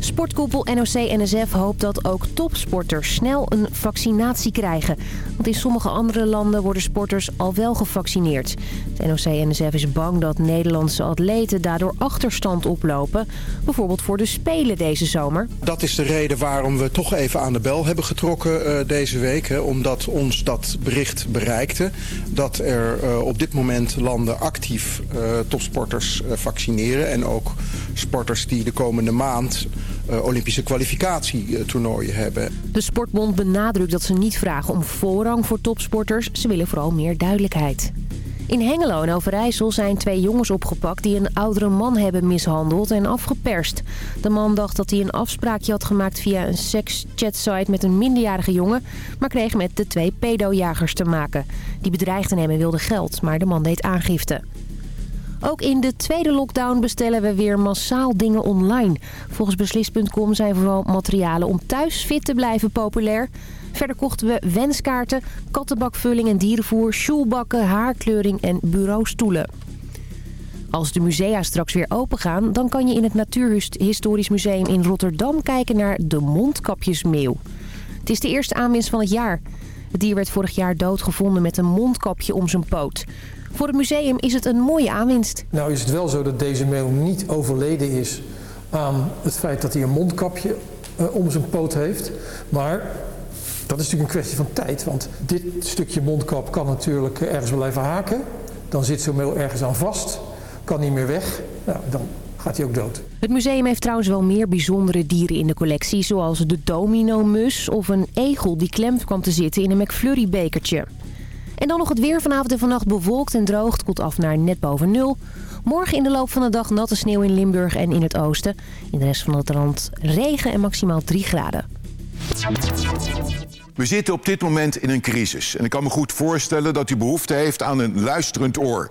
Sportkoepel NOC-NSF hoopt dat ook topsporters snel een vaccinatie krijgen. Want in sommige andere landen worden sporters al wel gevaccineerd. Het NOC-NSF is bang dat Nederlandse atleten daardoor achterstand oplopen. Bijvoorbeeld voor de Spelen deze zomer. Dat is de reden waarom we toch even aan de bel hebben getrokken uh, deze week. Hè, omdat ons dat bericht bereikte. Dat er uh, op dit moment landen actief uh, topsporters vaccineren. En ook sporters die de komende maand uh, Olympische kwalificatietoernooien hebben. De Sportbond benadrukt dat ze niet vragen om voorrang voor topsporters. Ze willen vooral meer duidelijkheid. In Hengelo en Overijssel zijn twee jongens opgepakt die een oudere man hebben mishandeld en afgeperst. De man dacht dat hij een afspraakje had gemaakt via een seks-chatsite met een minderjarige jongen... maar kreeg met de twee pedojagers te maken. Die bedreigden hem en wilden geld, maar de man deed aangifte. Ook in de tweede lockdown bestellen we weer massaal dingen online. Volgens Beslis.com zijn vooral materialen om thuis fit te blijven populair. Verder kochten we wenskaarten, kattenbakvulling en dierenvoer, sjoelbakken, haarkleuring en bureaustoelen. Als de musea straks weer open gaan, dan kan je in het Natuurhistorisch Museum in Rotterdam kijken naar de mondkapjesmeeuw. Het is de eerste aanwinst van het jaar. Het dier werd vorig jaar doodgevonden met een mondkapje om zijn poot. Voor het museum is het een mooie aanwinst. Nou is het wel zo dat deze meeuw niet overleden is aan het feit dat hij een mondkapje uh, om zijn poot heeft. Maar dat is natuurlijk een kwestie van tijd. Want dit stukje mondkap kan natuurlijk ergens blijven haken. Dan zit zo'n meeuw ergens aan vast. Kan niet meer weg. Nou, dan gaat hij ook dood. Het museum heeft trouwens wel meer bijzondere dieren in de collectie... zoals de domino-mus of een egel die klem kwam te zitten in een McFlurry-bekertje. En dan nog het weer vanavond en vannacht bewolkt en droog. Het koelt af naar net boven nul. Morgen in de loop van de dag natte sneeuw in Limburg en in het oosten. In de rest van het land regen en maximaal 3 graden. We zitten op dit moment in een crisis. En ik kan me goed voorstellen dat u behoefte heeft aan een luisterend oor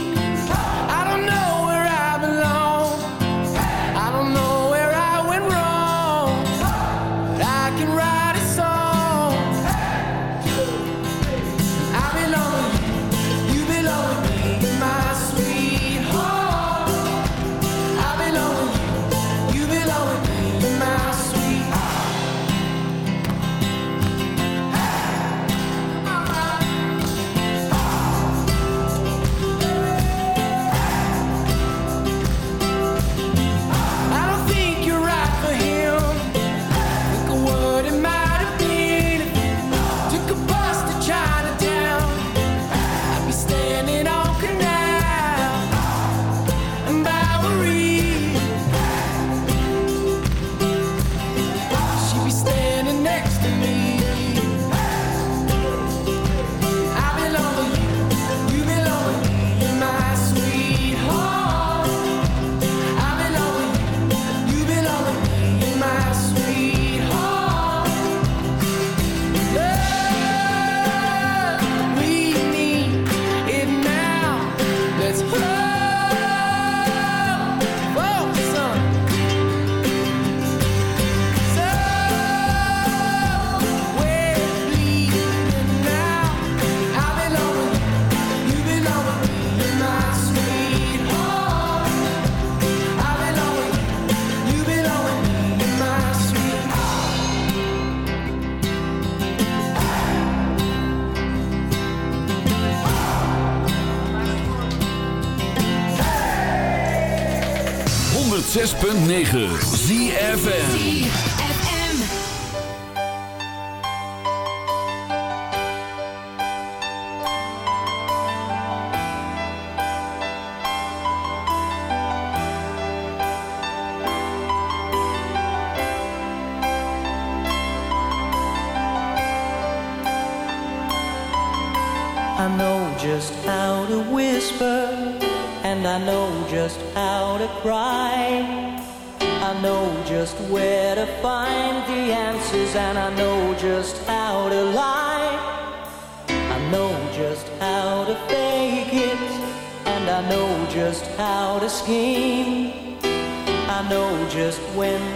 106.9 ZFN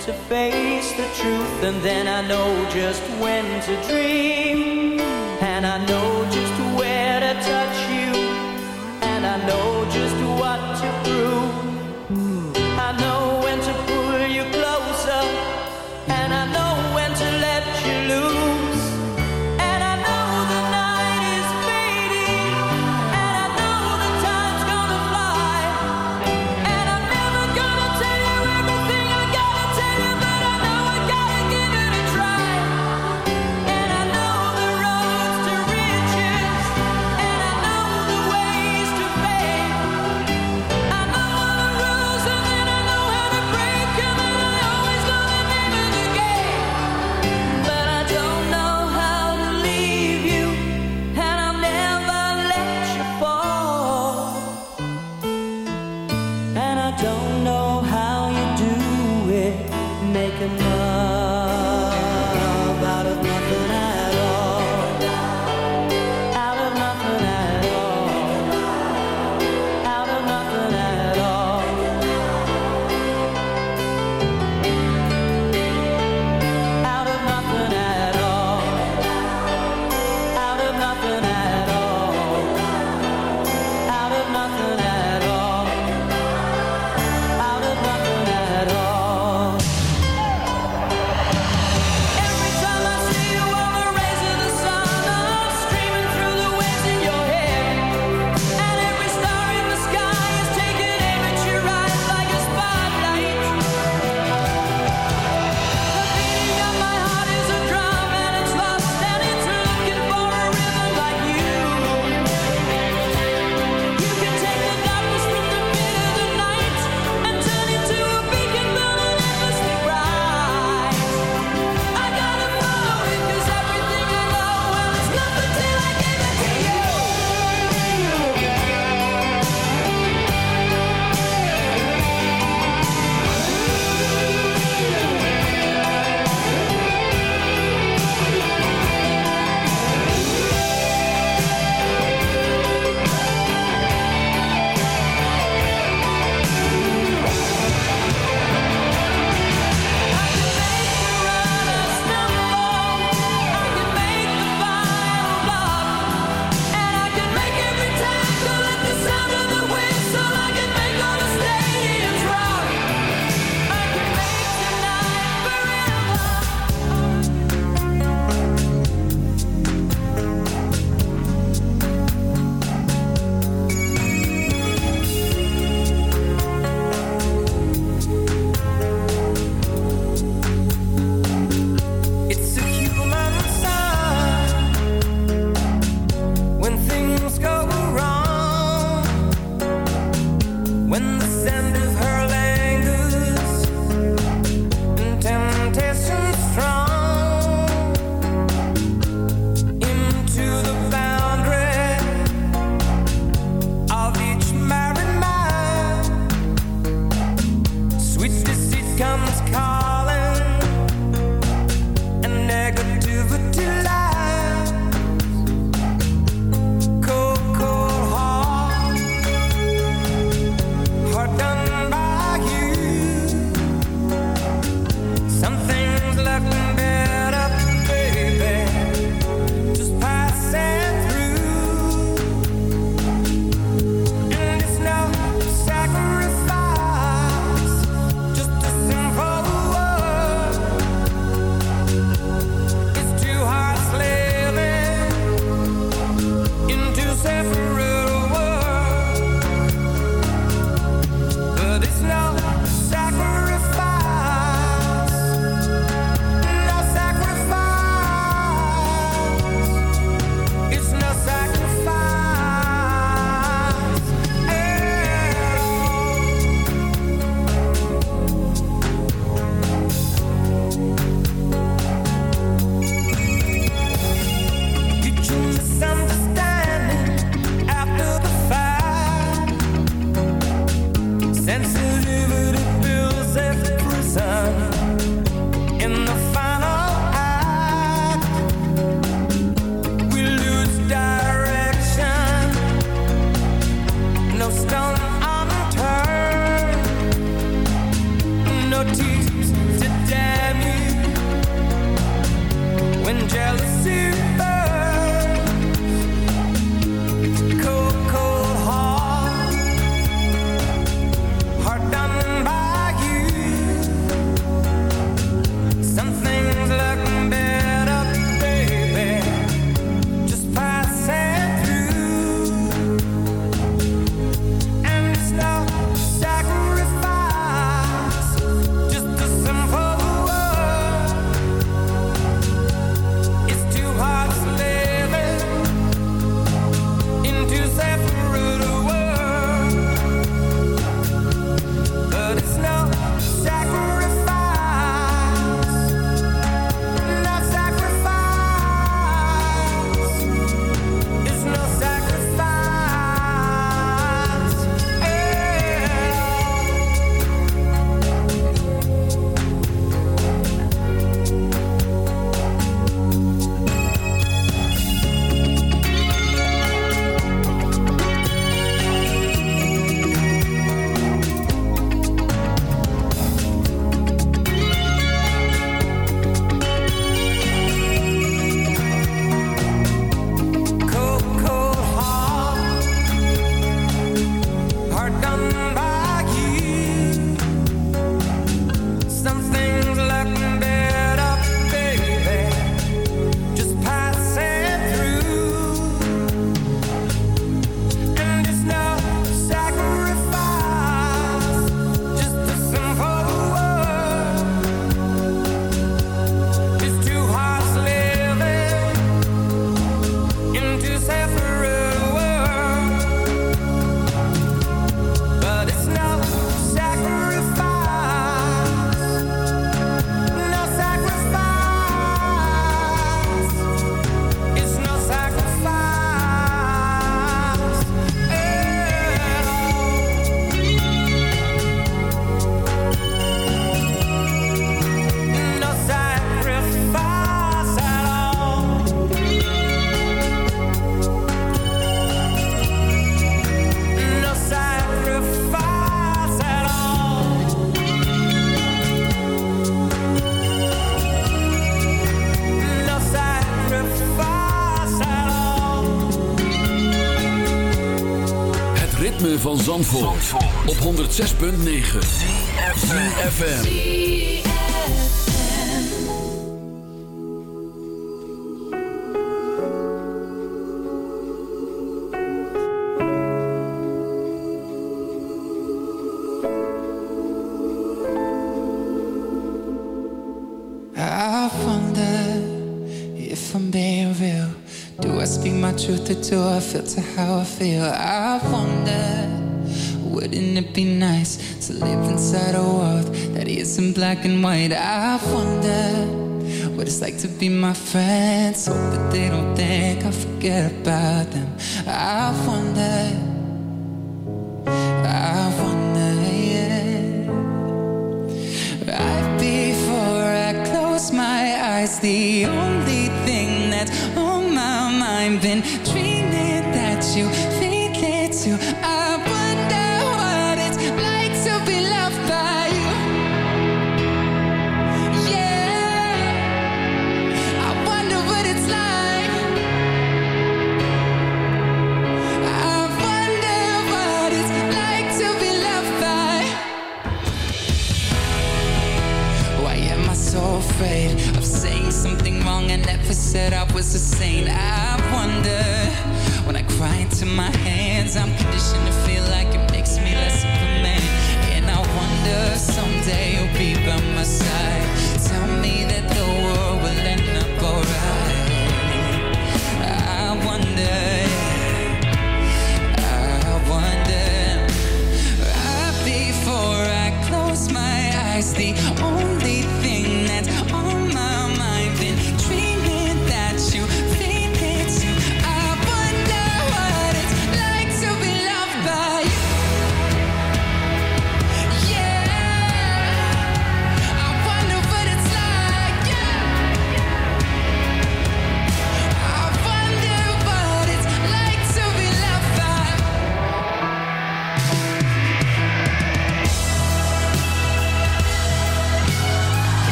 to face the truth, and then I know just when to dream. Zandvoort, op 106.9 CFFM if I'm being Do I speak my how I feel? inside a world that isn't black and white. I wonder what it's like to be my friends. Hope that they don't think I forget about them. I wonder, I. Right before I close my eyes, the only thing that's on my mind been dreaming.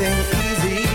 Dancing easy.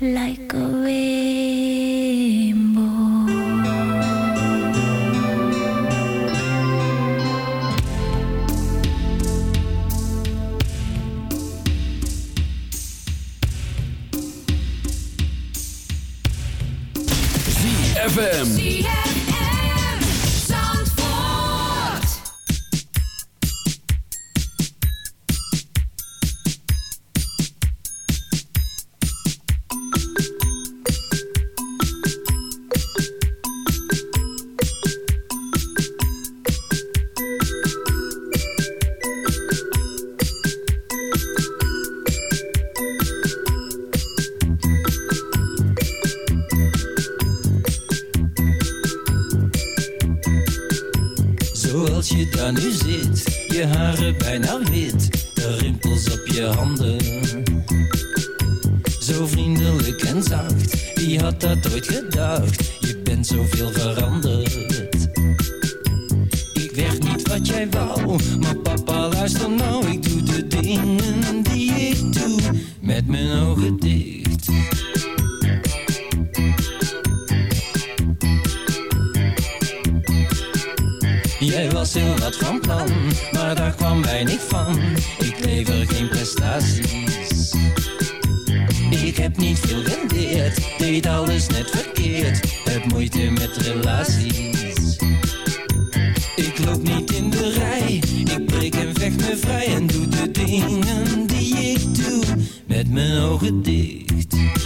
Like a street.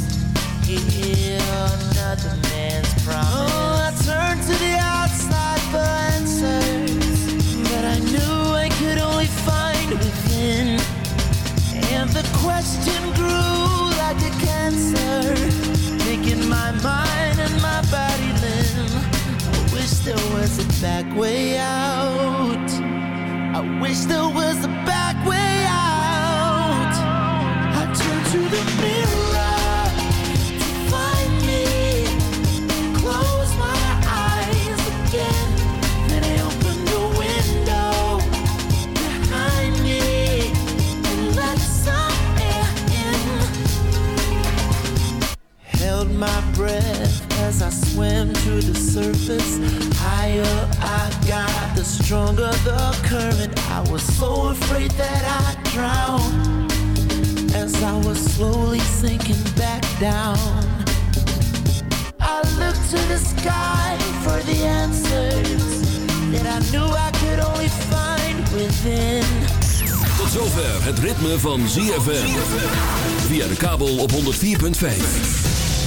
There was a back way out. I wish there was a back the surface. Higher I got, the stronger the current. I was so afraid that I'd drown as I was slowly sinking back down. I looked to the sky for the answers that I knew I could only find within. Tot zover het ritme van ZFM. Via de kabel op 104.5.